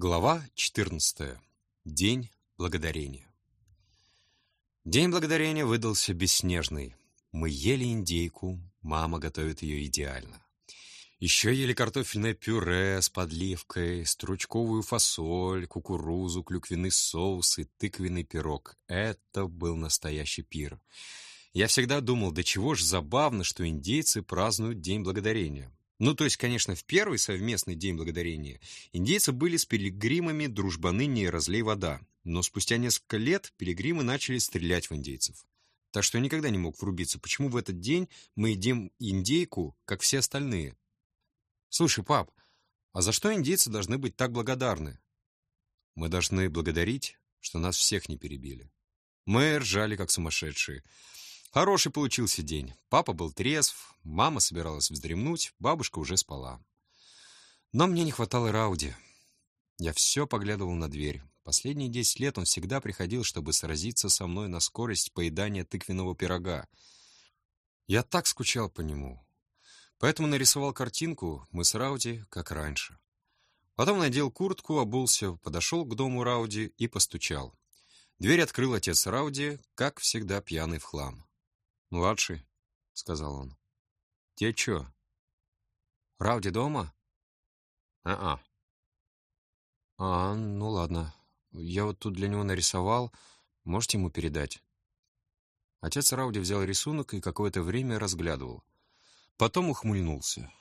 Глава 14. День благодарения. День благодарения выдался бесснежный. Мы ели индейку, мама готовит ее идеально. Еще ели картофельное пюре с подливкой, стручковую фасоль, кукурузу, клюквенный соус и тыквенный пирог. Это был настоящий пир. Я всегда думал, до чего ж забавно, что индейцы празднуют День благодарения. Ну, то есть, конечно, в первый совместный День Благодарения индейцы были с пилигримами дружбаны не разлей вода, но спустя несколько лет пилигримы начали стрелять в индейцев. Так что я никогда не мог врубиться, почему в этот день мы едим индейку, как все остальные. Слушай, пап, а за что индейцы должны быть так благодарны? Мы должны благодарить, что нас всех не перебили. Мы ржали, как сумасшедшие. Хороший получился день. Папа был трезв, мама собиралась вздремнуть, бабушка уже спала. Но мне не хватало Рауди. Я все поглядывал на дверь. Последние десять лет он всегда приходил, чтобы сразиться со мной на скорость поедания тыквенного пирога. Я так скучал по нему. Поэтому нарисовал картинку «Мы с Рауди, как раньше». Потом надел куртку, обулся, подошел к дому Рауди и постучал. Дверь открыл отец Рауди, как всегда пьяный в хлам. «Младший», — сказал он. «Те чё?» «Рауди дома?» «А-а». «А, ну ладно. Я вот тут для него нарисовал. Можете ему передать?» Отец Рауди взял рисунок и какое-то время разглядывал. Потом ухмыльнулся.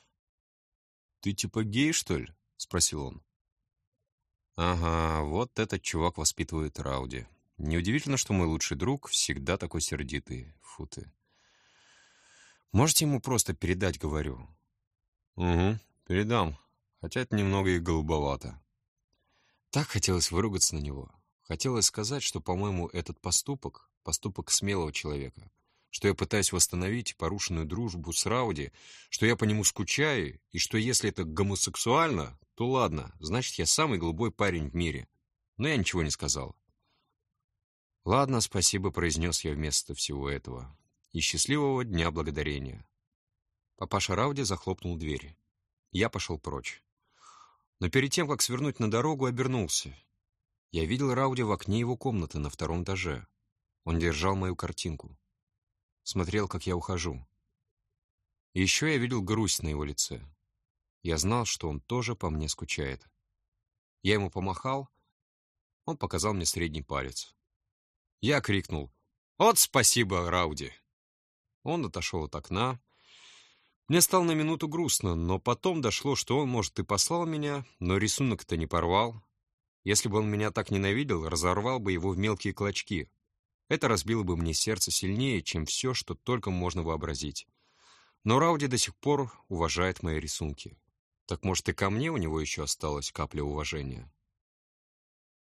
«Ты типа гей, что ли?» — спросил он. «Ага, вот этот чувак воспитывает Рауди. Неудивительно, что мой лучший друг всегда такой сердитый. Фу ты. Можете ему просто передать, говорю? Угу, передам. Хотя это немного и голубовато. Так хотелось выругаться на него. Хотелось сказать, что, по-моему, этот поступок — поступок смелого человека, что я пытаюсь восстановить порушенную дружбу с Рауди, что я по нему скучаю, и что если это гомосексуально, то ладно, значит, я самый голубой парень в мире. Но я ничего не сказал. «Ладно, спасибо», — произнес я вместо всего этого и счастливого Дня Благодарения. Папаша Рауди захлопнул дверь. Я пошел прочь. Но перед тем, как свернуть на дорогу, обернулся. Я видел Рауди в окне его комнаты на втором этаже. Он держал мою картинку. Смотрел, как я ухожу. И еще я видел грусть на его лице. Я знал, что он тоже по мне скучает. Я ему помахал, он показал мне средний палец. Я крикнул «Вот спасибо, Рауди!» Он отошел от окна. Мне стало на минуту грустно, но потом дошло, что он, может, и послал меня, но рисунок-то не порвал. Если бы он меня так ненавидел, разорвал бы его в мелкие клочки. Это разбило бы мне сердце сильнее, чем все, что только можно вообразить. Но Рауди до сих пор уважает мои рисунки. Так может и ко мне у него еще осталась капля уважения?